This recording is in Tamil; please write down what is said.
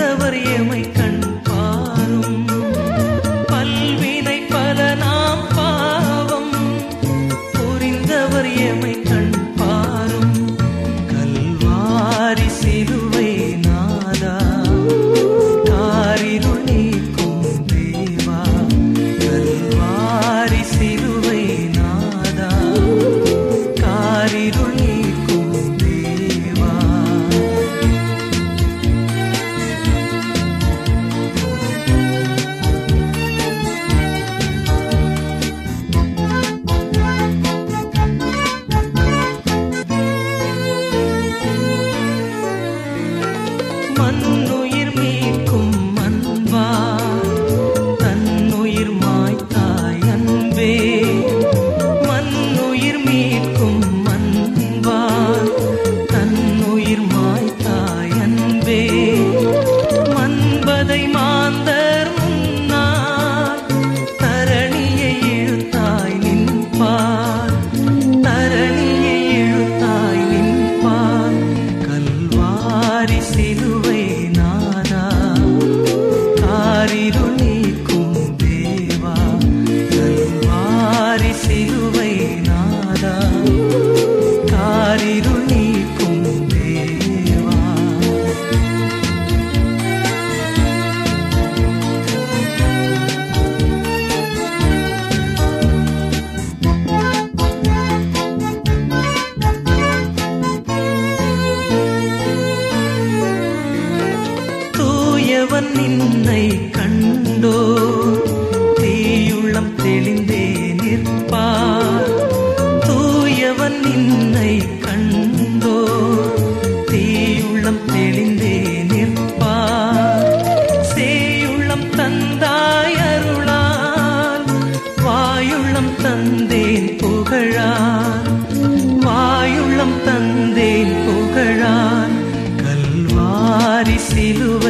தந்தவர் எமை உடையவன் நின்னை கண்டோ. தீயுள்ளம் தெளிந்தே நிற்பார். தூயவன் நின்னை கண்டோ. தீயுள்ளம் தெளிந்தே நிற்பார். சேயுள்ளம் தந்தாய் அருளால் வாயுள்ளம் தந்தேன் புகழார். வாயுள்ளம் தந்தேன் புகழார். கல்வாரி சிலுவை